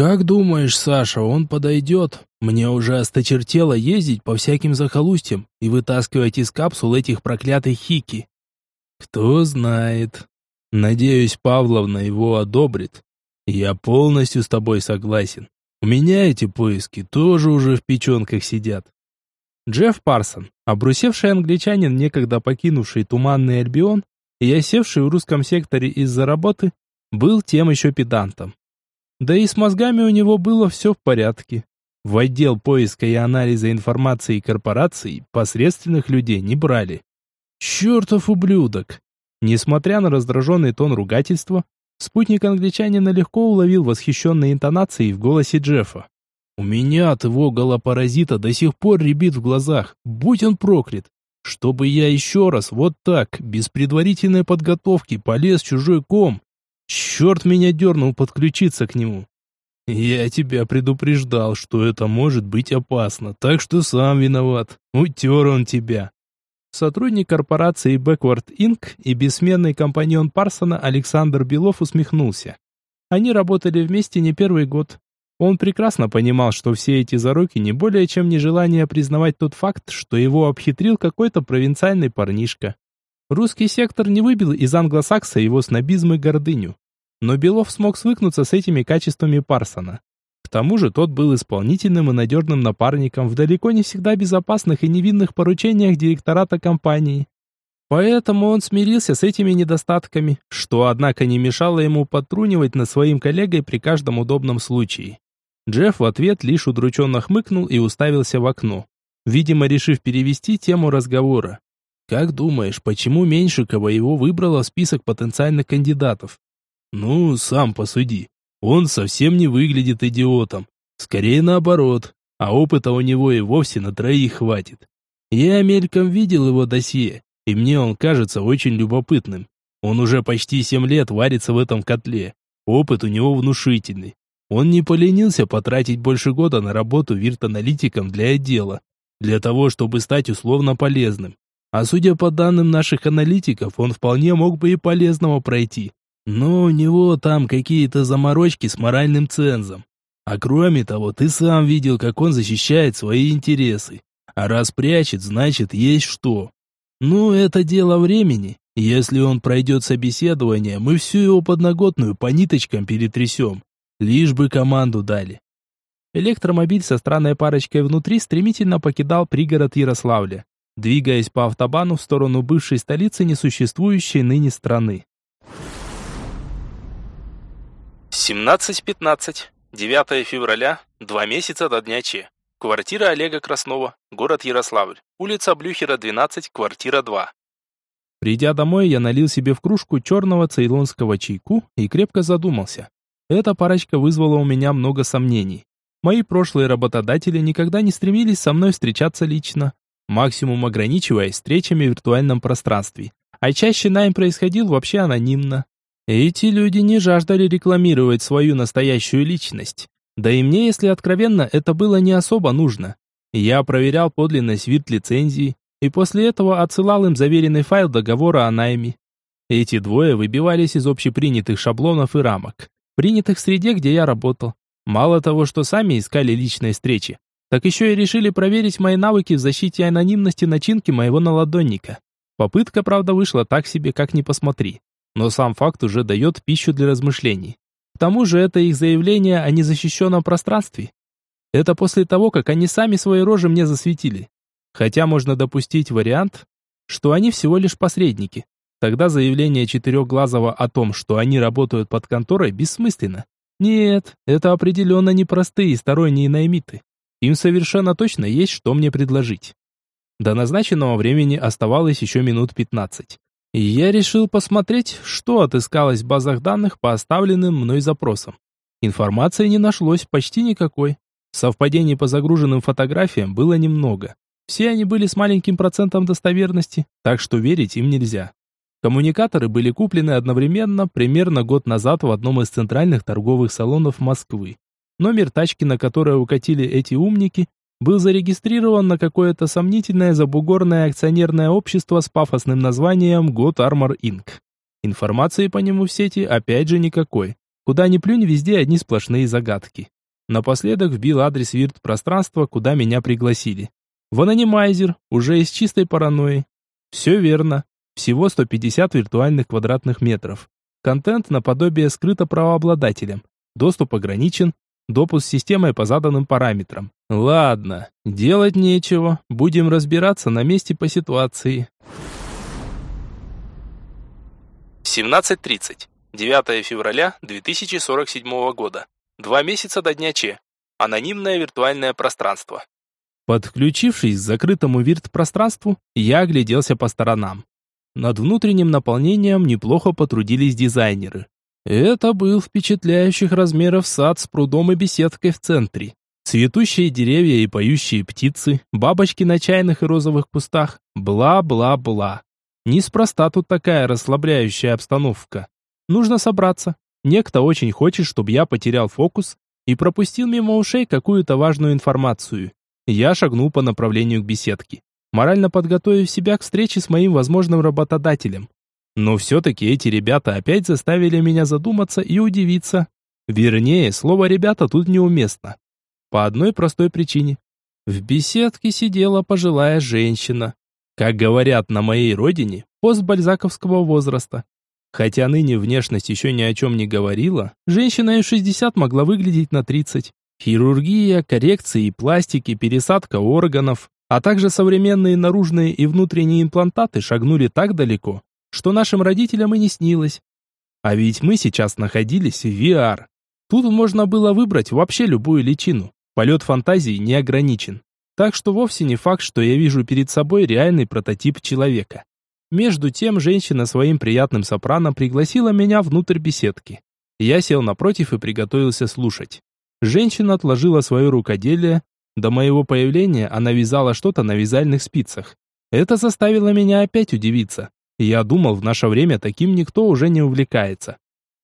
«Как думаешь, Саша, он подойдет? Мне уже осточертело ездить по всяким захолустьям и вытаскивать из капсул этих проклятых хики». «Кто знает. Надеюсь, Павловна его одобрит. Я полностью с тобой согласен. У меня эти поиски тоже уже в печенках сидят». Джефф Парсон, обрусевший англичанин, некогда покинувший туманный Альбион и осевший в русском секторе из-за работы, был тем еще педантом. Да и с мозгами у него было все в порядке. В отдел поиска и анализа информации корпораций посредственных людей не брали. Чертов ублюдок! Несмотря на раздраженный тон ругательства, спутник англичанина легко уловил восхищенные интонации в голосе Джеффа. «У меня от его голопаразита до сих пор рябит в глазах, будь он проклят, чтобы я еще раз вот так, без предварительной подготовки, полез в чужой ком Черт меня дернул подключиться к нему. Я тебя предупреждал, что это может быть опасно, так что сам виноват. Утер он тебя. Сотрудник корпорации Backward Inc. и бессменный компаньон Парсона Александр Белов усмехнулся. Они работали вместе не первый год. Он прекрасно понимал, что все эти зароки не более чем нежелание признавать тот факт, что его обхитрил какой-то провинциальный парнишка. Русский сектор не выбил из англосакса его снобизм и гордыню. Но Белов смог свыкнуться с этими качествами Парсона. К тому же тот был исполнительным и надежным напарником в далеко не всегда безопасных и невинных поручениях директората компании. Поэтому он смирился с этими недостатками, что, однако, не мешало ему подтрунивать над своим коллегой при каждом удобном случае. Джефф в ответ лишь удрученно хмыкнул и уставился в окно, видимо, решив перевести тему разговора. Как думаешь, почему Меньшикова его выбрала в список потенциальных кандидатов? Ну, сам посуди. Он совсем не выглядит идиотом. Скорее наоборот. А опыта у него и вовсе на троих хватит. Я мельком видел его досье, и мне он кажется очень любопытным. Он уже почти семь лет варится в этом котле. Опыт у него внушительный. Он не поленился потратить больше года на работу вирт-аналитиком для отдела, для того, чтобы стать условно полезным. А судя по данным наших аналитиков, он вполне мог бы и полезного пройти. Но у него там какие-то заморочки с моральным цензом. А кроме того, ты сам видел, как он защищает свои интересы. А раз прячет, значит, есть что. Ну, это дело времени. Если он пройдет собеседование, мы всю его подноготную по ниточкам перетрясем. Лишь бы команду дали. Электромобиль со странной парочкой внутри стремительно покидал пригород Ярославля двигаясь по автобану в сторону бывшей столицы несуществующей ныне страны. 17.15. 9 февраля. Два месяца до дня Че. Квартира Олега Краснова. Город Ярославль. Улица Блюхера, 12, квартира 2. Придя домой, я налил себе в кружку черного цейлонского чайку и крепко задумался. Эта парочка вызвала у меня много сомнений. Мои прошлые работодатели никогда не стремились со мной встречаться лично, максимум ограничиваясь встречами в виртуальном пространстве. А чаще найм происходил вообще анонимно. Эти люди не жаждали рекламировать свою настоящую личность. Да и мне, если откровенно, это было не особо нужно. Я проверял подлинность вирт-лицензии и после этого отсылал им заверенный файл договора о найме. Эти двое выбивались из общепринятых шаблонов и рамок, принятых в среде, где я работал. Мало того, что сами искали личной встречи, так еще и решили проверить мои навыки в защите анонимности начинки моего наладонника. Попытка, правда, вышла так себе, как ни посмотри. Но сам факт уже дает пищу для размышлений. К тому же это их заявление о незащищенном пространстве. Это после того, как они сами свои рожи мне засветили. Хотя можно допустить вариант, что они всего лишь посредники. Тогда заявление Четырехглазого о том, что они работают под конторой, бессмысленно. Нет, это определенно не простые сторонние наймиты. Им совершенно точно есть что мне предложить. До назначенного времени оставалось еще минут 15. И я решил посмотреть, что отыскалось в базах данных по оставленным мной запросам. Информации не нашлось почти никакой. Совпадений по загруженным фотографиям было немного. Все они были с маленьким процентом достоверности, так что верить им нельзя. Коммуникаторы были куплены одновременно, примерно год назад в одном из центральных торговых салонов Москвы. Номер тачки, на которой укатили эти умники, был зарегистрирован на какое-то сомнительное забугорное акционерное общество с пафосным названием God Armor Inc. Информации по нему в сети опять же никакой, Куда ни плюнь, везде одни сплошные загадки. Напоследок вбил адрес вирт-пространства, куда меня пригласили. В анонимайзер, уже из чистой паранойи. Все верно. Всего 150 виртуальных квадратных метров. Контент наподобие скрыто правообладателем. Доступ ограничен. Допуск системой по заданным параметрам. Ладно, делать нечего. Будем разбираться на месте по ситуации. 17.30. 9 февраля 2047 года. Два месяца до дня Че. Анонимное виртуальное пространство. Подключившись к закрытому вирт-пространству, я огляделся по сторонам. Над внутренним наполнением неплохо потрудились дизайнеры. Это был впечатляющих размеров сад с прудом и беседкой в центре. Цветущие деревья и поющие птицы, бабочки на чайных и розовых кустах, бла-бла-бла. Неспроста тут такая расслабляющая обстановка. Нужно собраться, Некто очень хочет, чтобы я потерял фокус и пропустил мимо ушей какую-то важную информацию. Я шагнул по направлению к беседке, морально подготовив себя к встрече с моим возможным работодателем. Но все-таки эти ребята опять заставили меня задуматься и удивиться. Вернее, слово «ребята» тут неуместно. По одной простой причине. В беседке сидела пожилая женщина. Как говорят на моей родине, постбальзаковского возраста. Хотя ныне внешность еще ни о чем не говорила, женщина и 60 могла выглядеть на 30. Хирургия, коррекции пластики, пересадка органов, а также современные наружные и внутренние имплантаты шагнули так далеко, что нашим родителям и не снилось. А ведь мы сейчас находились в VR. Тут можно было выбрать вообще любую личину. Полет фантазии не ограничен. Так что вовсе не факт, что я вижу перед собой реальный прототип человека. Между тем женщина своим приятным сопрано пригласила меня внутрь беседки. Я сел напротив и приготовился слушать. Женщина отложила свое рукоделие. До моего появления она вязала что-то на вязальных спицах. Это заставило меня опять удивиться. Я думал, в наше время таким никто уже не увлекается.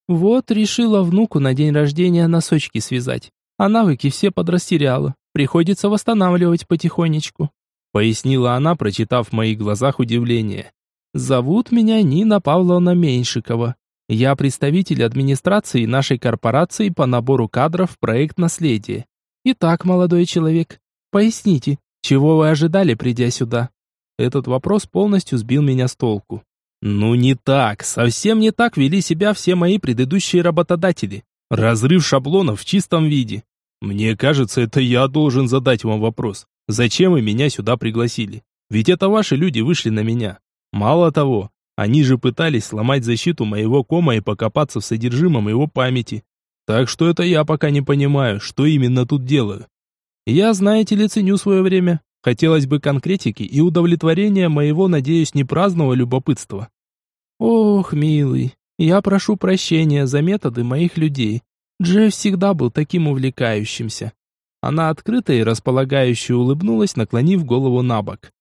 Вот решила внуку на день рождения носочки связать. А навыки все подрастеряла. Приходится восстанавливать потихонечку. Пояснила она, прочитав в моих глазах удивление. Зовут меня Нина Павловна Меньшикова. Я представитель администрации нашей корпорации по набору кадров в проект «Наследие». Итак, молодой человек, поясните, чего вы ожидали, придя сюда? Этот вопрос полностью сбил меня с толку. Ну не так, совсем не так вели себя все мои предыдущие работодатели. Разрыв шаблонов в чистом виде. Мне кажется, это я должен задать вам вопрос. Зачем вы меня сюда пригласили? Ведь это ваши люди вышли на меня. Мало того, они же пытались сломать защиту моего кома и покопаться в содержимом его памяти. Так что это я пока не понимаю, что именно тут делаю. Я, знаете ли, ценю свое время. Хотелось бы конкретики и удовлетворения моего, надеюсь, не праздного любопытства. Ох, милый, я прошу прощения за методы моих людей. Джефф всегда был таким увлекающимся. Она открыто и располагающе улыбнулась, наклонив голову на бок.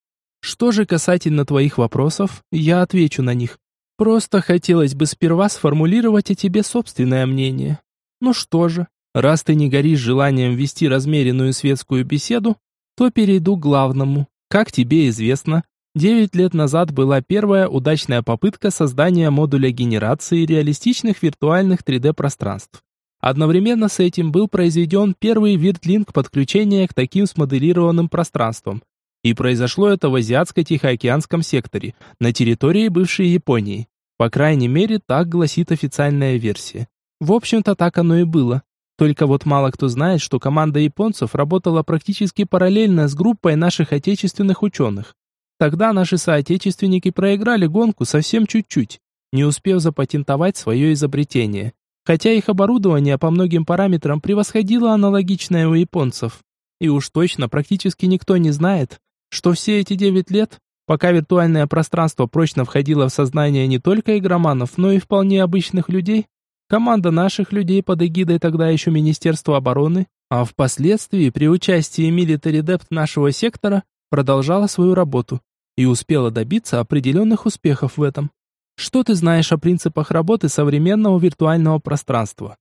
Что же касательно твоих вопросов, я отвечу на них. Просто хотелось бы сперва сформулировать о тебе собственное мнение. Ну что же, раз ты не горишь желанием вести размеренную светскую беседу, то перейду к главному. Как тебе известно, 9 лет назад была первая удачная попытка создания модуля генерации реалистичных виртуальных 3D-пространств. Одновременно с этим был произведен первый виртлинк подключения к таким смоделированным пространствам, и произошло это в Азиатско-Тихоокеанском секторе, на территории бывшей Японии. По крайней мере, так гласит официальная версия. В общем-то, так оно и было. Только вот мало кто знает, что команда японцев работала практически параллельно с группой наших отечественных ученых. Тогда наши соотечественники проиграли гонку совсем чуть-чуть, не успев запатентовать свое изобретение. Хотя их оборудование по многим параметрам превосходило аналогичное у японцев. И уж точно практически никто не знает, что все эти девять лет, пока виртуальное пространство прочно входило в сознание не только игроманов, но и вполне обычных людей, команда наших людей под эгидой тогда еще Министерства обороны, а впоследствии при участии Dept нашего сектора продолжала свою работу и успела добиться определенных успехов в этом. Что ты знаешь о принципах работы современного виртуального пространства?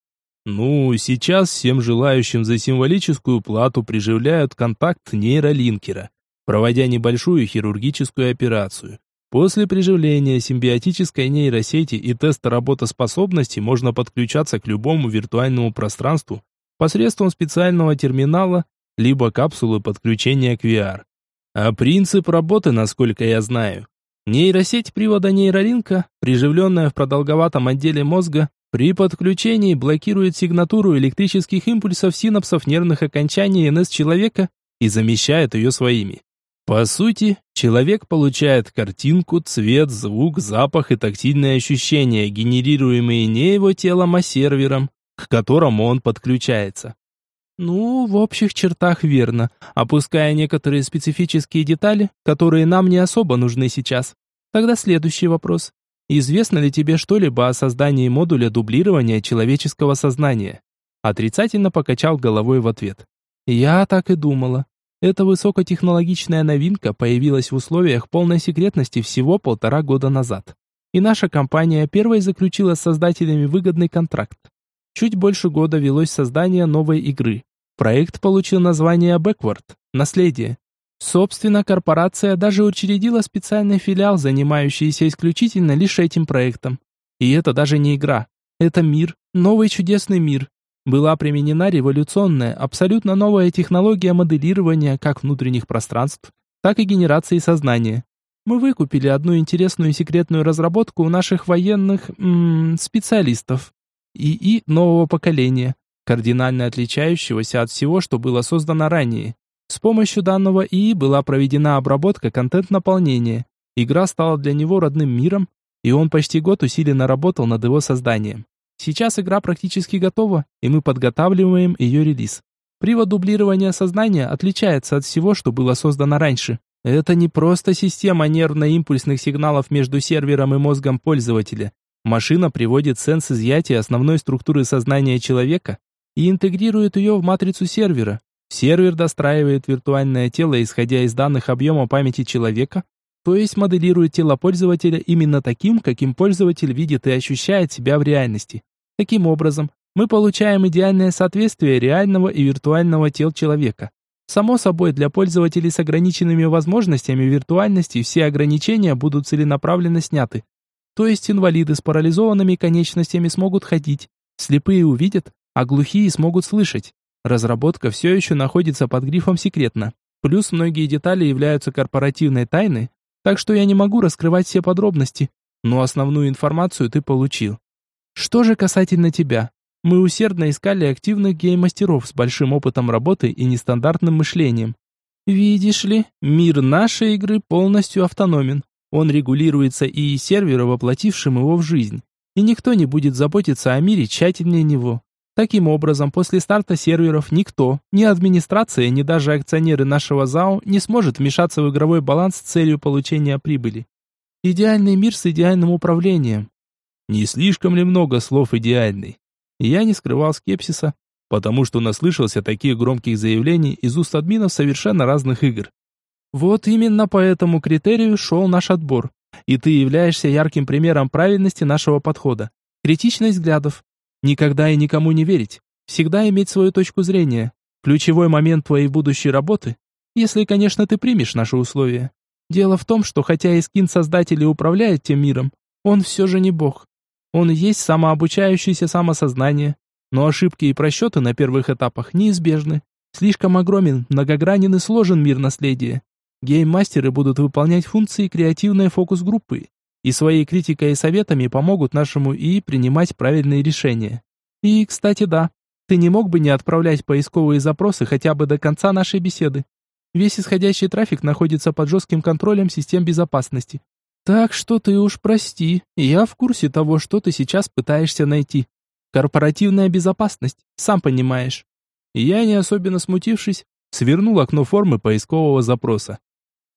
Ну, сейчас всем желающим за символическую плату приживляют контакт нейролинкера, проводя небольшую хирургическую операцию, После приживления симбиотической нейросети и теста работоспособности можно подключаться к любому виртуальному пространству посредством специального терминала либо капсулы подключения к VR. А принцип работы, насколько я знаю, нейросеть привода нейролинка, приживленная в продолговатом отделе мозга, при подключении блокирует сигнатуру электрических импульсов синапсов нервных окончаний НС человека и замещает ее своими. По сути, человек получает картинку, цвет, звук, запах и тактильные ощущения, генерируемые не его телом, а сервером, к которому он подключается. Ну, в общих чертах верно, опуская некоторые специфические детали, которые нам не особо нужны сейчас. Тогда следующий вопрос. Известно ли тебе что-либо о создании модуля дублирования человеческого сознания? Отрицательно покачал головой в ответ. Я так и думала. Эта высокотехнологичная новинка появилась в условиях полной секретности всего полтора года назад. И наша компания первой заключила с создателями выгодный контракт. Чуть больше года велось создание новой игры. Проект получил название Backward – Наследие. Собственно, корпорация даже учредила специальный филиал, занимающийся исключительно лишь этим проектом. И это даже не игра. Это мир, новый чудесный мир, была применена революционная, абсолютно новая технология моделирования как внутренних пространств, так и генерации сознания. Мы выкупили одну интересную секретную разработку у наших военных м -м, специалистов. ИИ нового поколения, кардинально отличающегося от всего, что было создано ранее. С помощью данного ИИ была проведена обработка контент-наполнения. Игра стала для него родным миром, и он почти год усиленно работал над его созданием. Сейчас игра практически готова, и мы подготавливаем ее релиз. Привод дублирования сознания отличается от всего, что было создано раньше. Это не просто система нервно-импульсных сигналов между сервером и мозгом пользователя. Машина приводит сенс изъятия основной структуры сознания человека и интегрирует ее в матрицу сервера. Сервер достраивает виртуальное тело, исходя из данных объема памяти человека, то есть моделирует тело пользователя именно таким, каким пользователь видит и ощущает себя в реальности. Таким образом, мы получаем идеальное соответствие реального и виртуального тел человека. Само собой, для пользователей с ограниченными возможностями виртуальности все ограничения будут целенаправленно сняты. То есть инвалиды с парализованными конечностями смогут ходить, слепые увидят, а глухие смогут слышать. Разработка все еще находится под грифом «секретно». Плюс многие детали являются корпоративной тайной, так что я не могу раскрывать все подробности, но основную информацию ты получил. Что же касательно тебя? Мы усердно искали активных гейм-мастеров с большим опытом работы и нестандартным мышлением. Видишь ли, мир нашей игры полностью автономен. Он регулируется и сервера, воплотившим его в жизнь. И никто не будет заботиться о мире тщательнее него. Таким образом, после старта серверов никто, ни администрация, ни даже акционеры нашего ЗАО не сможет вмешаться в игровой баланс с целью получения прибыли. Идеальный мир с идеальным управлением. Не слишком ли много слов идеальный? Я не скрывал скепсиса, потому что наслышался таких громких заявлений из уст админов совершенно разных игр. Вот именно по этому критерию шел наш отбор, и ты являешься ярким примером правильности нашего подхода. Критичность взглядов, Никогда и никому не верить. Всегда иметь свою точку зрения. Ключевой момент твоей будущей работы, если, конечно, ты примешь наши условия. Дело в том, что хотя Искин создатель и управляет тем миром, он все же не бог. Он есть самообучающееся самосознание, но ошибки и просчеты на первых этапах неизбежны. Слишком огромен, многогранен и сложен мир наследия. Гейммастеры будут выполнять функции креативной фокус-группы, и своей критикой и советами помогут нашему ИИ принимать правильные решения. И, кстати, да, ты не мог бы не отправлять поисковые запросы хотя бы до конца нашей беседы. Весь исходящий трафик находится под жестким контролем систем безопасности. Так что ты уж прости, я в курсе того, что ты сейчас пытаешься найти. Корпоративная безопасность, сам понимаешь. я, не особенно смутившись, свернул окно формы поискового запроса.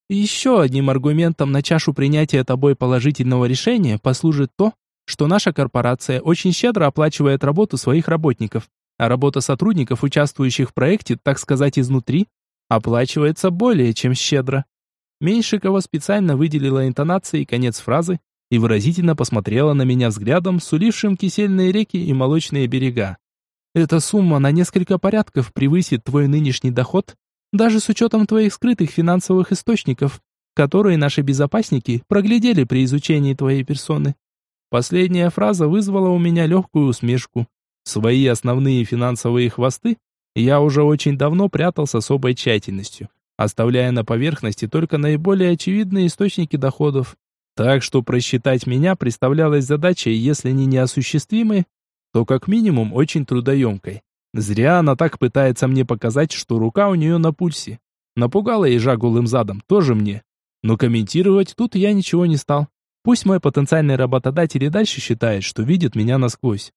Еще одним аргументом на чашу принятия тобой положительного решения послужит то, что наша корпорация очень щедро оплачивает работу своих работников, а работа сотрудников, участвующих в проекте, так сказать, изнутри, оплачивается более чем щедро. Меньшикова специально выделила интонации и конец фразы и выразительно посмотрела на меня взглядом, сулившим кисельные реки и молочные берега. Эта сумма на несколько порядков превысит твой нынешний доход даже с учетом твоих скрытых финансовых источников, которые наши безопасники проглядели при изучении твоей персоны. Последняя фраза вызвала у меня легкую усмешку. Свои основные финансовые хвосты я уже очень давно прятал с особой тщательностью, оставляя на поверхности только наиболее очевидные источники доходов. Так что просчитать меня представлялась задачей, если не неосуществимой, то как минимум очень трудоемкой. Зря она так пытается мне показать, что рука у нее на пульсе. Напугала ежа голым задом, тоже мне. Но комментировать тут я ничего не стал. Пусть мой потенциальный работодатель и дальше считает, что видит меня насквозь.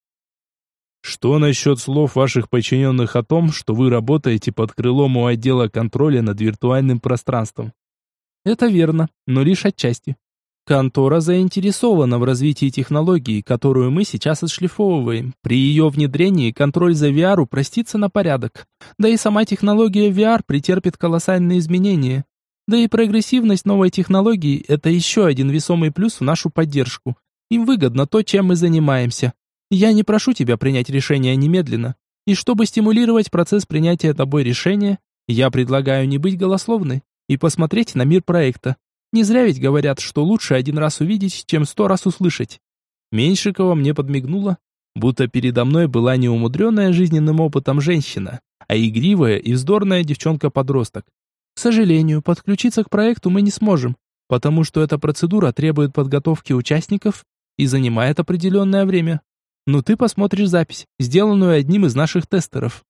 Что насчет слов ваших подчиненных о том, что вы работаете под крылом у отдела контроля над виртуальным пространством? Это верно, но лишь отчасти. Контора заинтересована в развитии технологии, которую мы сейчас отшлифовываем. При ее внедрении контроль за VR упростится на порядок. Да и сама технология VR претерпит колоссальные изменения. Да и прогрессивность новой технологии – это еще один весомый плюс в нашу поддержку. Им выгодно то, чем мы занимаемся. Я не прошу тебя принять решение немедленно. И чтобы стимулировать процесс принятия тобой решения, я предлагаю не быть голословной и посмотреть на мир проекта. Не зря ведь говорят, что лучше один раз увидеть, чем сто раз услышать. Меньшикова мне подмигнула, будто передо мной была не умудренная жизненным опытом женщина, а игривая и вздорная девчонка-подросток. К сожалению, подключиться к проекту мы не сможем, потому что эта процедура требует подготовки участников и занимает определенное время. Но ты посмотришь запись, сделанную одним из наших тестеров.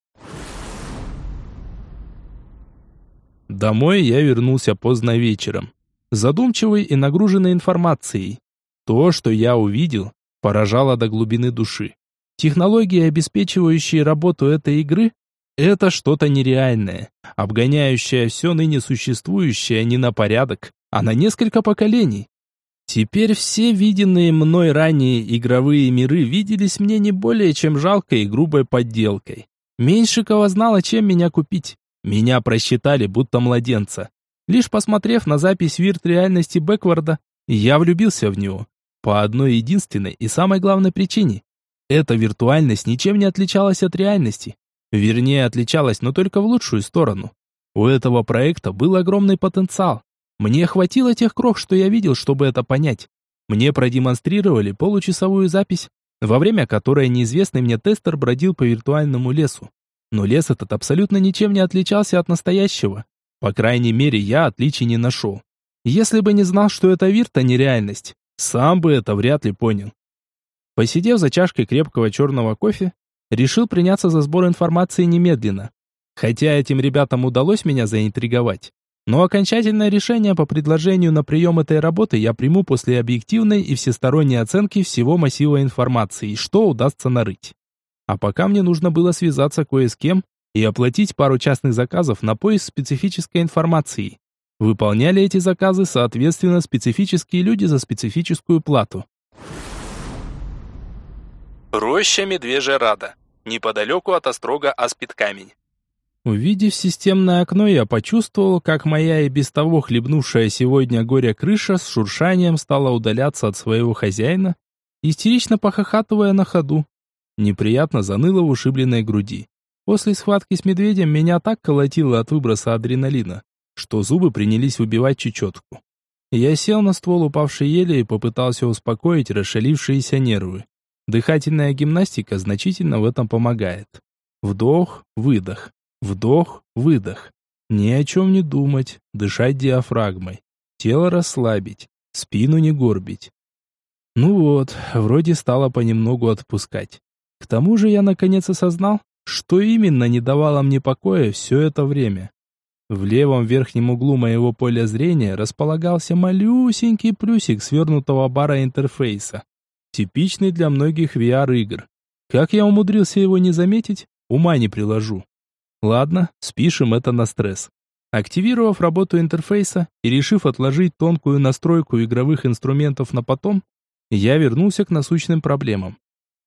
Домой я вернулся поздно вечером задумчивый и нагруженный информацией. То, что я увидел, поражало до глубины души. Технологии, обеспечивающие работу этой игры, это что-то нереальное, обгоняющее все ныне существующее не на порядок, а на несколько поколений. Теперь все виденные мной ранее игровые миры виделись мне не более чем жалкой и грубой подделкой. Меньшикова знала, чем меня купить. Меня просчитали, будто младенца. Лишь посмотрев на запись вирт реальности Бэкварда, я влюбился в него. По одной единственной и самой главной причине. Эта виртуальность ничем не отличалась от реальности. Вернее, отличалась, но только в лучшую сторону. У этого проекта был огромный потенциал. Мне хватило тех крох, что я видел, чтобы это понять. Мне продемонстрировали получасовую запись, во время которой неизвестный мне тестер бродил по виртуальному лесу. Но лес этот абсолютно ничем не отличался от настоящего. По крайней мере, я отличий не нашел. Если бы не знал, что это вирта нереальность, сам бы это вряд ли понял. Посидев за чашкой крепкого черного кофе, решил приняться за сбор информации немедленно. Хотя этим ребятам удалось меня заинтриговать. Но окончательное решение по предложению на прием этой работы я приму после объективной и всесторонней оценки всего массива информации, что удастся нарыть. А пока мне нужно было связаться кое с кем, и оплатить пару частных заказов на поиск специфической информации. Выполняли эти заказы, соответственно, специфические люди за специфическую плату. Роща Медвежья Рада. Неподалеку от Острога Аспид Камень. Увидев системное окно, я почувствовал, как моя и без того хлебнувшая сегодня горя крыша с шуршанием стала удаляться от своего хозяина, истерично похохатывая на ходу. Неприятно заныло в ушибленной груди. После схватки с медведем меня так колотило от выброса адреналина, что зубы принялись убивать чечетку. Я сел на ствол упавшей ели и попытался успокоить расшалившиеся нервы. Дыхательная гимнастика значительно в этом помогает. Вдох, выдох, вдох, выдох. Ни о чем не думать, дышать диафрагмой. Тело расслабить, спину не горбить. Ну вот, вроде стало понемногу отпускать. К тому же я наконец осознал, что именно не давало мне покоя все это время? В левом верхнем углу моего поля зрения располагался малюсенький плюсик свернутого бара интерфейса, типичный для многих VR-игр. Как я умудрился его не заметить, ума не приложу. Ладно, спишем это на стресс. Активировав работу интерфейса и решив отложить тонкую настройку игровых инструментов на потом, я вернулся к насущным проблемам.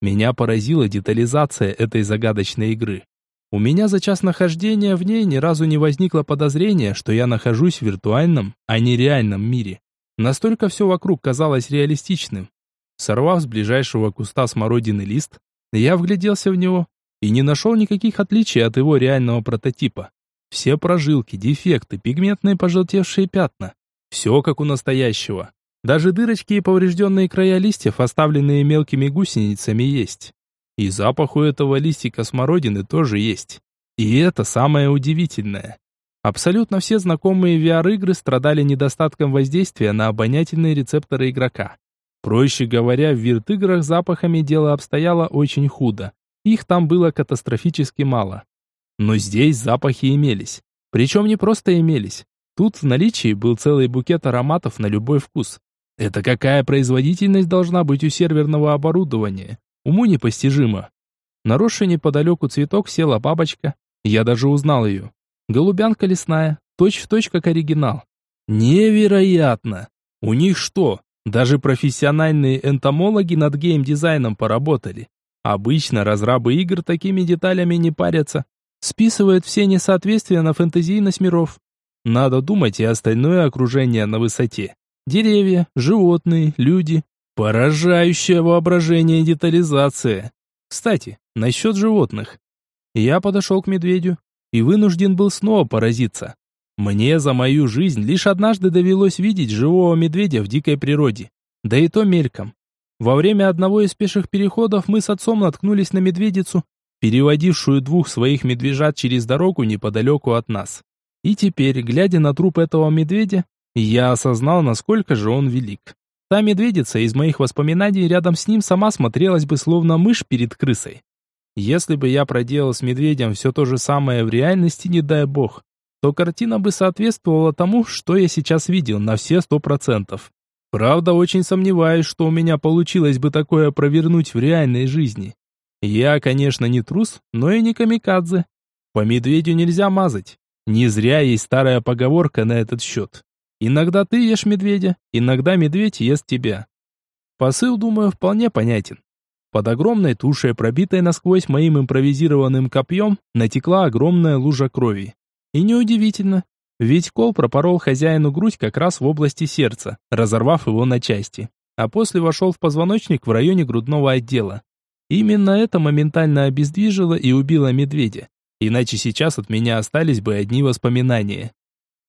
Меня поразила детализация этой загадочной игры. У меня за час нахождения в ней ни разу не возникло подозрения, что я нахожусь в виртуальном, а не реальном мире. Настолько все вокруг казалось реалистичным. Сорвав с ближайшего куста смородины лист, я вгляделся в него и не нашел никаких отличий от его реального прототипа. Все прожилки, дефекты, пигментные пожелтевшие пятна. Все как у настоящего. Даже дырочки и поврежденные края листьев, оставленные мелкими гусеницами, есть. И запах у этого листика смородины тоже есть. И это самое удивительное. Абсолютно все знакомые VR-игры страдали недостатком воздействия на обонятельные рецепторы игрока. Проще говоря, в вирт-играх запахами дело обстояло очень худо. Их там было катастрофически мало. Но здесь запахи имелись. Причем не просто имелись. Тут в наличии был целый букет ароматов на любой вкус. Это какая производительность должна быть у серверного оборудования? Уму непостижимо. На росший неподалеку цветок села бабочка. Я даже узнал ее. Голубянка лесная, точь-в-точь точь как оригинал. Невероятно! У них что, даже профессиональные энтомологи над геймдизайном поработали? Обычно разрабы игр такими деталями не парятся. Списывают все несоответствия на фэнтезийность миров. Надо думать и остальное окружение на высоте. Деревья, животные, люди. Поражающее воображение детализация. Кстати, насчет животных. Я подошел к медведю и вынужден был снова поразиться. Мне за мою жизнь лишь однажды довелось видеть живого медведя в дикой природе. Да и то мельком. Во время одного из пеших переходов мы с отцом наткнулись на медведицу, переводившую двух своих медвежат через дорогу неподалеку от нас. И теперь, глядя на труп этого медведя, я осознал, насколько же он велик. Та медведица из моих воспоминаний рядом с ним сама смотрелась бы словно мышь перед крысой. Если бы я проделал с медведем все то же самое в реальности, не дай бог, то картина бы соответствовала тому, что я сейчас видел, на все сто процентов. Правда, очень сомневаюсь, что у меня получилось бы такое провернуть в реальной жизни. Я, конечно, не трус, но и не камикадзе. По медведю нельзя мазать. Не зря есть старая поговорка на этот счет. Иногда ты ешь медведя, иногда медведь ест тебя. Посыл, думаю, вполне понятен. Под огромной тушей, пробитой насквозь моим импровизированным копьем, натекла огромная лужа крови. И неудивительно, ведь кол пропорол хозяину грудь как раз в области сердца, разорвав его на части. А после вошел в позвоночник в районе грудного отдела. Именно это моментально обездвижило и убило медведя. Иначе сейчас от меня остались бы одни воспоминания.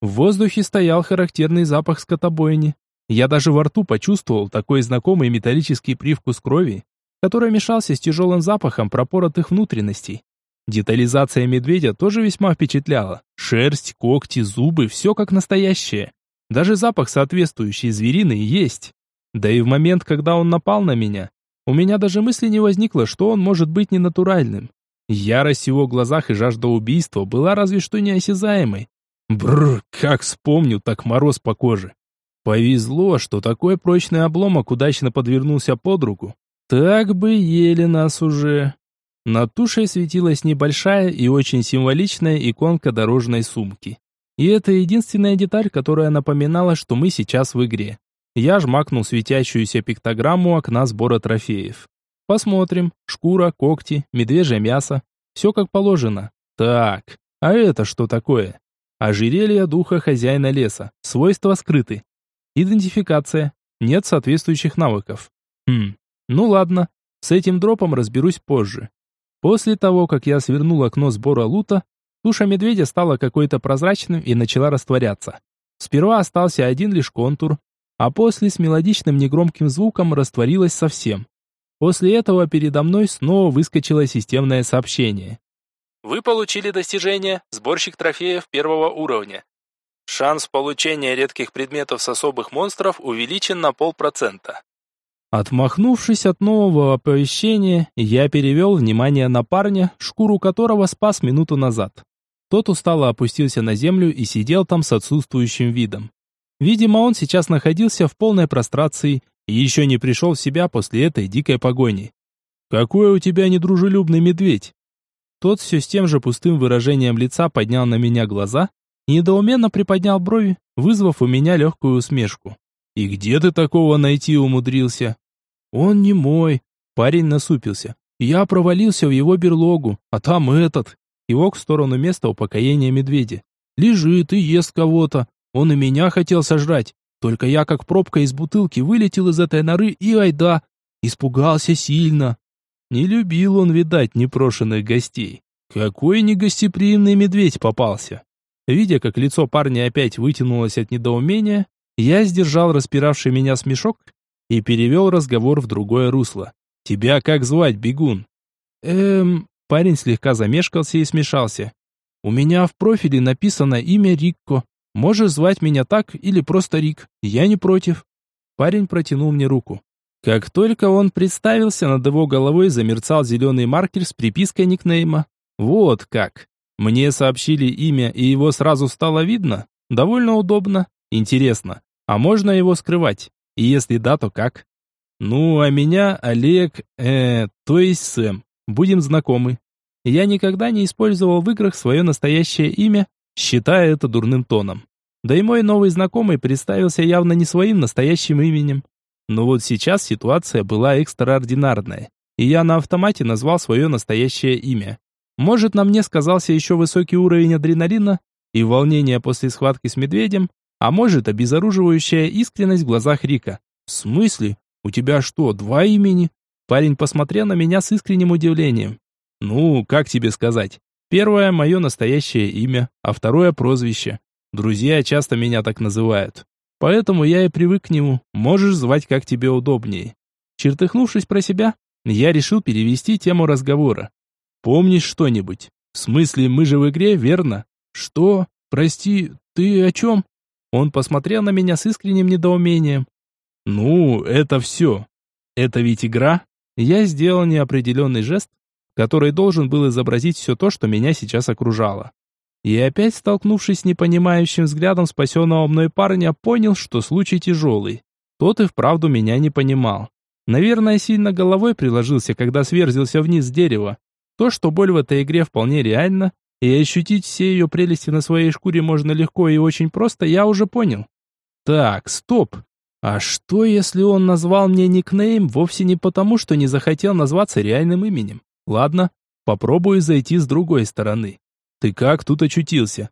В воздухе стоял характерный запах скотобойни. Я даже во рту почувствовал такой знакомый металлический привкус крови, который мешался с тяжелым запахом пропоротых внутренностей. Детализация медведя тоже весьма впечатляла. Шерсть, когти, зубы, все как настоящее. Даже запах соответствующий звериный есть. Да и в момент, когда он напал на меня, у меня даже мысли не возникло, что он может быть ненатуральным. Ярость в его глазах и жажда убийства была разве что неосязаемой. Бррр, как вспомню, так мороз по коже. Повезло, что такой прочный обломок удачно подвернулся под руку. Так бы ели нас уже. Над тушей светилась небольшая и очень символичная иконка дорожной сумки. И это единственная деталь, которая напоминала, что мы сейчас в игре. Я жмакнул светящуюся пиктограмму окна сбора трофеев. Посмотрим. Шкура, когти, медвежье мясо. Все как положено. Так, а это что такое? Ожерелье духа хозяина леса. Свойства скрыты. Идентификация. Нет соответствующих навыков. Хм, ну ладно, с этим дропом разберусь позже. После того, как я свернул окно сбора лута, туша медведя стала какой-то прозрачным и начала растворяться. Сперва остался один лишь контур, а после с мелодичным негромким звуком растворилась совсем. После этого передо мной снова выскочило системное сообщение. Вы получили достижение «Сборщик трофеев первого уровня». Шанс получения редких предметов с особых монстров увеличен на полпроцента. Отмахнувшись от нового оповещения, я перевел внимание на парня, шкуру которого спас минуту назад. Тот устало опустился на землю и сидел там с отсутствующим видом. Видимо, он сейчас находился в полной прострации и еще не пришел в себя после этой дикой погони. «Какой у тебя недружелюбный медведь!» Тот все с тем же пустым выражением лица поднял на меня глаза и недоуменно приподнял брови, вызвав у меня легкую усмешку. «И где ты такого найти умудрился?» «Он не мой». Парень насупился. «Я провалился в его берлогу, а там этот». Кивок в сторону места упокоения медведя. «Лежит и ест кого-то. Он и меня хотел сожрать. Только я как пробка из бутылки вылетел из этой норы и айда. Испугался сильно». Не любил он, видать, непрошенных гостей. Какой негостеприимный медведь попался. Видя, как лицо парня опять вытянулось от недоумения, Я сдержал распиравший меня смешок и перевел разговор в другое русло. «Тебя как звать, бегун?» «Эм...» Парень слегка замешкался и смешался. «У меня в профиле написано имя Рикко. Можешь звать меня так или просто Рик. Я не против». Парень протянул мне руку. Как только он представился, над его головой замерцал зеленый маркер с припиской никнейма. Вот как. Мне сообщили имя, и его сразу стало видно? Довольно удобно. Интересно, а можно его скрывать? И если да, то как? Ну, а меня Олег, э, то есть Сэм. Будем знакомы. Я никогда не использовал в играх свое настоящее имя, считая это дурным тоном. Да и мой новый знакомый представился явно не своим настоящим именем. Но вот сейчас ситуация была экстраординарная, и я на автомате назвал свое настоящее имя. Может, на мне сказался еще высокий уровень адреналина и волнение после схватки с медведем, а может, обезоруживающая искренность в глазах Рика. «В смысле? У тебя что, два имени?» Парень посмотрел на меня с искренним удивлением. «Ну, как тебе сказать? Первое – мое настоящее имя, а второе – прозвище. Друзья часто меня так называют. Поэтому я и привык к нему. Можешь звать, как тебе удобнее». Чертыхнувшись про себя, я решил перевести тему разговора. «Помнишь что-нибудь? В смысле, мы же в игре, верно?» «Что? Прости, ты о чем?» Он посмотрел на меня с искренним недоумением. «Ну, это все. Это ведь игра?» Я сделал неопределенный жест, который должен был изобразить все то, что меня сейчас окружало. И опять, столкнувшись с непонимающим взглядом спасенного мной парня, понял, что случай тяжелый. Тот и вправду меня не понимал. Наверное, сильно головой приложился, когда сверзился вниз с дерева. То, что боль в этой игре вполне реальна, и ощутить все ее прелести на своей шкуре можно легко и очень просто, я уже понял. Так, стоп. А что, если он назвал мне никнейм вовсе не потому, что не захотел назваться реальным именем? Ладно, попробую зайти с другой стороны. Ты как тут очутился?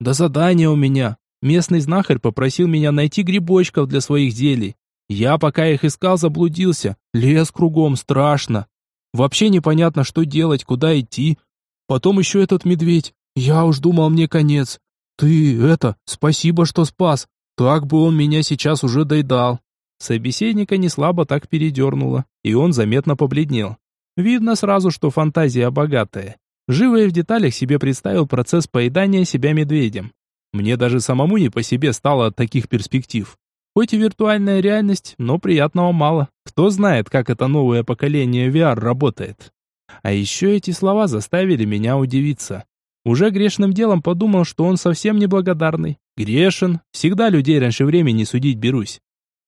Да задание у меня. Местный знахарь попросил меня найти грибочков для своих зелий. Я пока их искал, заблудился. Лес кругом, страшно. Вообще непонятно, что делать, куда идти. Потом еще этот медведь. Я уж думал, мне конец. Ты, это, спасибо, что спас. Так бы он меня сейчас уже доедал. Собеседника не слабо так передернуло, и он заметно побледнел. Видно сразу, что фантазия богатая. Живо и в деталях себе представил процесс поедания себя медведем. Мне даже самому не по себе стало от таких перспектив. Хоть и виртуальная реальность, но приятного мало. Кто знает, как это новое поколение VR работает. А еще эти слова заставили меня удивиться. Уже грешным делом подумал, что он совсем неблагодарный. Грешен, всегда людей раньше времени судить берусь.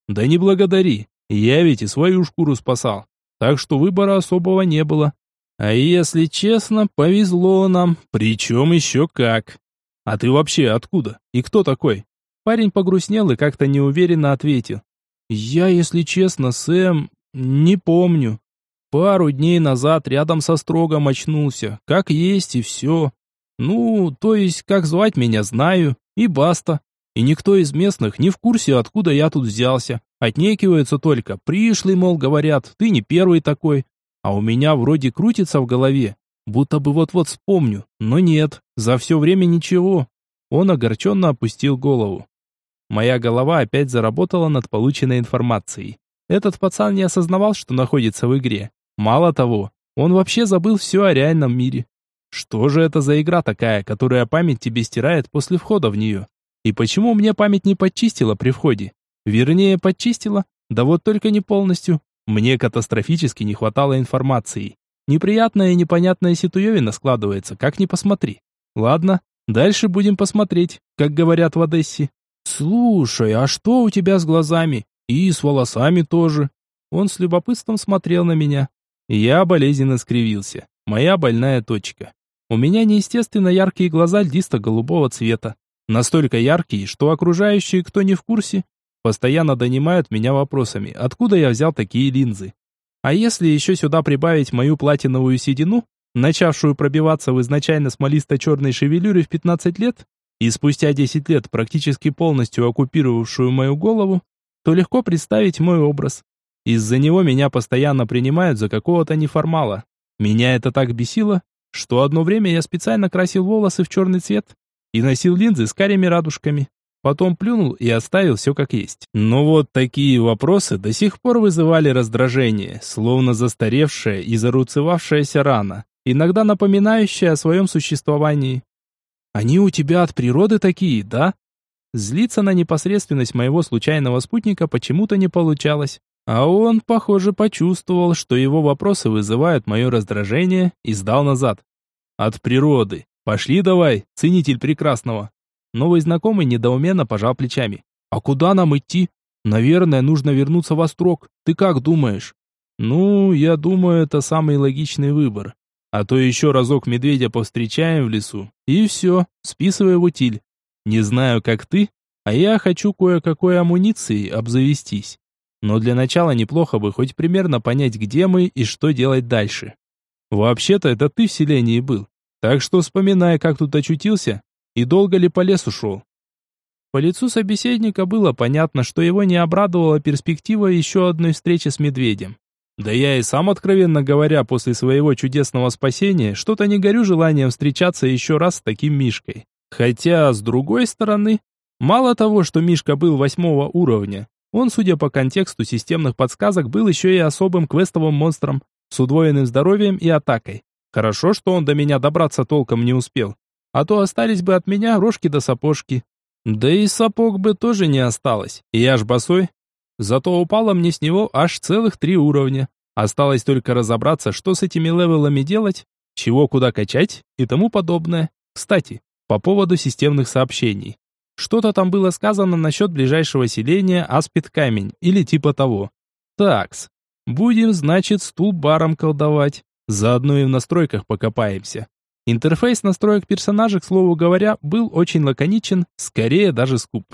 Да не благодари, я ведь и свою шкуру спасал. Так что выбора особого не было. А если честно, повезло нам, причем еще как. А ты вообще откуда? И кто такой? Парень погрустнел и как-то неуверенно ответил. Я, если честно, Сэм, не помню. Пару дней назад рядом со строгом очнулся, как есть и все. Ну, то есть, как звать меня, знаю, и баста. И никто из местных не в курсе, откуда я тут взялся. Отнекиваются только. Пришлый, мол, говорят, ты не первый такой. А у меня вроде крутится в голове, будто бы вот-вот вспомню. Но нет, за все время ничего. Он огорченно опустил голову. Моя голова опять заработала над полученной информацией. Этот пацан не осознавал, что находится в игре. Мало того, он вообще забыл все о реальном мире. Что же это за игра такая, которая память тебе стирает после входа в нее? И почему мне память не подчистила при входе? Вернее, подчистила, да вот только не полностью. Мне катастрофически не хватало информации. Неприятная и непонятная ситуевина складывается, как ни посмотри. Ладно, дальше будем посмотреть, как говорят в Одессе. Слушай, а что у тебя с глазами? И с волосами тоже. Он с любопытством смотрел на меня. Я болезненно скривился. Моя больная точка. У меня неестественно яркие глаза льдисто-голубого цвета. Настолько яркие, что окружающие, кто не в курсе, постоянно донимают меня вопросами, откуда я взял такие линзы. А если еще сюда прибавить мою платиновую седину, начавшую пробиваться в изначально смолисто-черной шевелюре в 15 лет, и спустя 10 лет практически полностью оккупировавшую мою голову, то легко представить мой образ. Из-за него меня постоянно принимают за какого-то неформала. Меня это так бесило, что одно время я специально красил волосы в черный цвет и носил линзы с карими радужками. потом плюнул и оставил все как есть. Но вот такие вопросы до сих пор вызывали раздражение, словно застаревшая и заруцевавшаяся рана, иногда напоминающая о своем существовании. «Они у тебя от природы такие, да?» Злиться на непосредственность моего случайного спутника почему-то не получалось. А он, похоже, почувствовал, что его вопросы вызывают мое раздражение и сдал назад. «От природы. Пошли давай, ценитель прекрасного». Новый знакомый недоуменно пожал плечами. «А куда нам идти? Наверное, нужно вернуться в Острог. Ты как думаешь?» «Ну, я думаю, это самый логичный выбор. А то еще разок медведя повстречаем в лесу. И все, списывай в утиль. Не знаю, как ты, а я хочу кое-какой амуницией обзавестись. Но для начала неплохо бы хоть примерно понять, где мы и что делать дальше. Вообще-то это ты в селении был. Так что вспоминай, как тут очутился и долго ли по лесу шел. По лицу собеседника было понятно, что его не обрадовала перспектива еще одной встречи с медведем. Да я и сам, откровенно говоря, после своего чудесного спасения, что-то не горю желанием встречаться еще раз с таким Мишкой. Хотя, с другой стороны, мало того, что Мишка был восьмого уровня, он, судя по контексту системных подсказок, был еще и особым квестовым монстром с удвоенным здоровьем и атакой. Хорошо, что он до меня добраться толком не успел, а то остались бы от меня рожки до сапожки. Да и сапог бы тоже не осталось, я ж босой. Зато упало мне с него аж целых три уровня. Осталось только разобраться, что с этими левелами делать, чего куда качать и тому подобное. Кстати, по поводу системных сообщений. Что-то там было сказано насчет ближайшего селения Аспид-Камень или типа того. Такс. Будем, значит, стул-баром колдовать. Заодно и в настройках покопаемся. Интерфейс настроек персонажа, к слову говоря, был очень лаконичен, скорее даже скуп.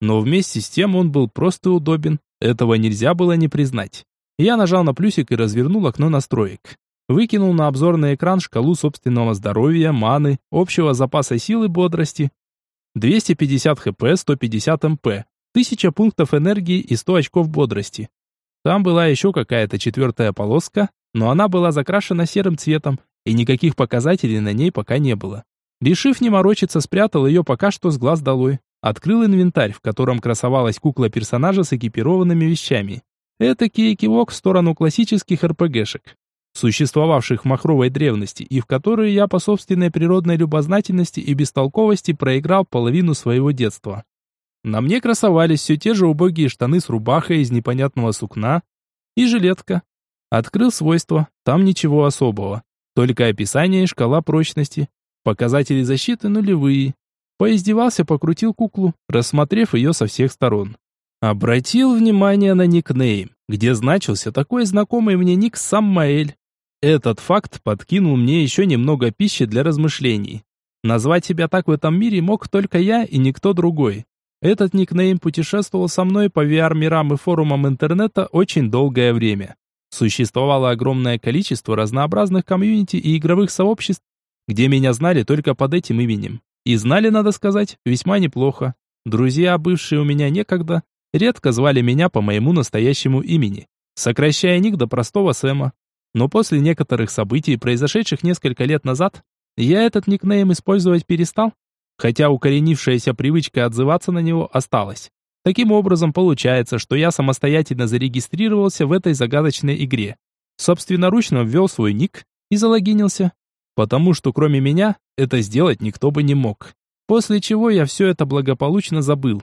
Но вместе с тем он был просто удобен. Этого нельзя было не признать. Я нажал на плюсик и развернул окно настроек. Выкинул на обзорный экран шкалу собственного здоровья, маны, общего запаса силы бодрости. 250 хп, 150 мп, 1000 пунктов энергии и 100 очков бодрости. Там была еще какая-то четвертая полоска, но она была закрашена серым цветом, и никаких показателей на ней пока не было. Решив не морочиться, спрятал ее пока что с глаз долой. Открыл инвентарь, в котором красовалась кукла персонажа с экипированными вещами. Это кивок в сторону классических РПГшек существовавших в махровой древности, и в которые я по собственной природной любознательности и бестолковости проиграл половину своего детства. На мне красовались все те же убогие штаны с рубахой из непонятного сукна и жилетка. Открыл свойства, там ничего особого, только описание и шкала прочности. Показатели защиты нулевые. Поиздевался, покрутил куклу, рассмотрев ее со всех сторон. Обратил внимание на никнейм, где значился такой знакомый мне ник Саммаэль. Этот факт подкинул мне еще немного пищи для размышлений. Назвать себя так в этом мире мог только я и никто другой. Этот никнейм путешествовал со мной по VR-мирам и форумам интернета очень долгое время. Существовало огромное количество разнообразных комьюнити и игровых сообществ, где меня знали только под этим именем. И знали, надо сказать, весьма неплохо. Друзья, бывшие у меня некогда, редко звали меня по моему настоящему имени, сокращая ник до простого Сэма. Но после некоторых событий, произошедших несколько лет назад, я этот никнейм использовать перестал, хотя укоренившаяся привычка отзываться на него осталась. Таким образом, получается, что я самостоятельно зарегистрировался в этой загадочной игре. Собственноручно ввел свой ник и залогинился, потому что кроме меня это сделать никто бы не мог. После чего я все это благополучно забыл.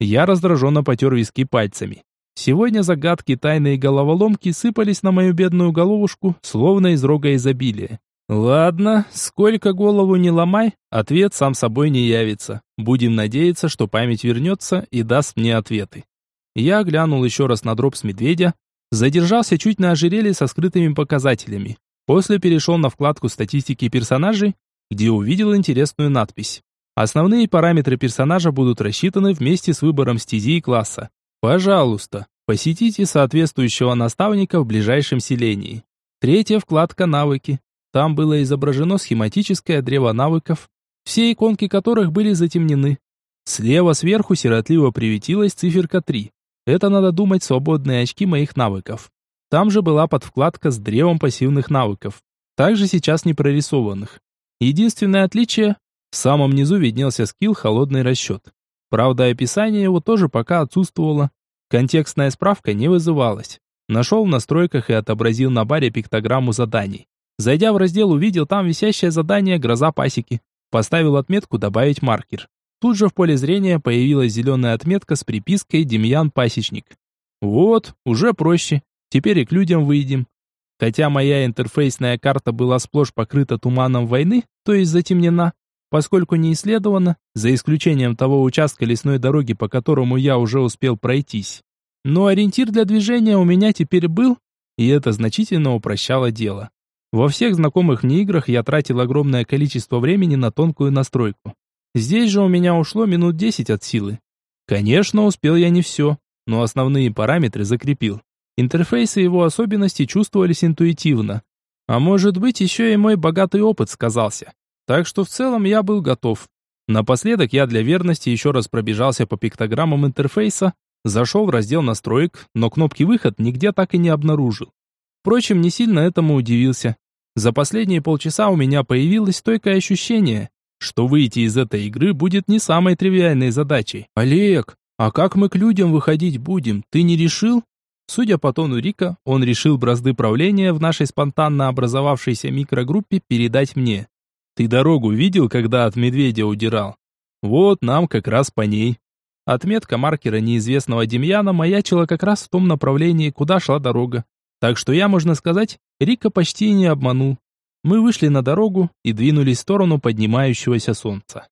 Я раздраженно потер виски пальцами. Сегодня загадки, тайны и головоломки сыпались на мою бедную головушку, словно из рога изобилия. Ладно, сколько голову не ломай, ответ сам собой не явится. Будем надеяться, что память вернется и даст мне ответы. Я глянул еще раз на дроп с медведя, задержался чуть на ожерелье со скрытыми показателями. После перешел на вкладку статистики персонажей, где увидел интересную надпись. Основные параметры персонажа будут рассчитаны вместе с выбором стези и класса. Пожалуйста, посетите соответствующего наставника в ближайшем селении. Третья вкладка «Навыки». Там было изображено схематическое древо навыков, все иконки которых были затемнены. Слева сверху сиротливо приветилась циферка 3. Это надо думать свободные очки моих навыков. Там же была подвкладка с древом пассивных навыков, также сейчас не прорисованных. Единственное отличие – в самом низу виднелся скилл «Холодный расчет». Правда, описание его тоже пока отсутствовало. Контекстная справка не вызывалась. Нашел в настройках и отобразил на баре пиктограмму заданий. Зайдя в раздел, увидел там висящее задание «Гроза пасеки». Поставил отметку «Добавить маркер». Тут же в поле зрения появилась зеленая отметка с припиской «Демьян Пасечник». Вот, уже проще. Теперь и к людям выйдем. Хотя моя интерфейсная карта была сплошь покрыта туманом войны, то есть затемнена, поскольку не исследована, за исключением того участка лесной дороги, по которому я уже успел пройтись. Но ориентир для движения у меня теперь был, и это значительно упрощало дело. Во всех знакомых мне играх я тратил огромное количество времени на тонкую настройку. Здесь же у меня ушло минут 10 от силы. Конечно, успел я не все, но основные параметры закрепил. Интерфейсы его особенности чувствовались интуитивно. А может быть, еще и мой богатый опыт сказался. Так что в целом я был готов. Напоследок я для верности еще раз пробежался по пиктограммам интерфейса, зашел в раздел настроек, но кнопки «Выход» нигде так и не обнаружил. Впрочем, не сильно этому удивился. За последние полчаса у меня появилось стойкое ощущение, что выйти из этой игры будет не самой тривиальной задачей. «Олег, а как мы к людям выходить будем, ты не решил?» Судя по тону Рика, он решил бразды правления в нашей спонтанно образовавшейся микрогруппе передать мне. Ты дорогу видел, когда от медведя удирал? Вот нам как раз по ней. Отметка маркера неизвестного Демьяна маячила как раз в том направлении, куда шла дорога. Так что я, можно сказать, Рика почти не обманул. Мы вышли на дорогу и двинулись в сторону поднимающегося солнца.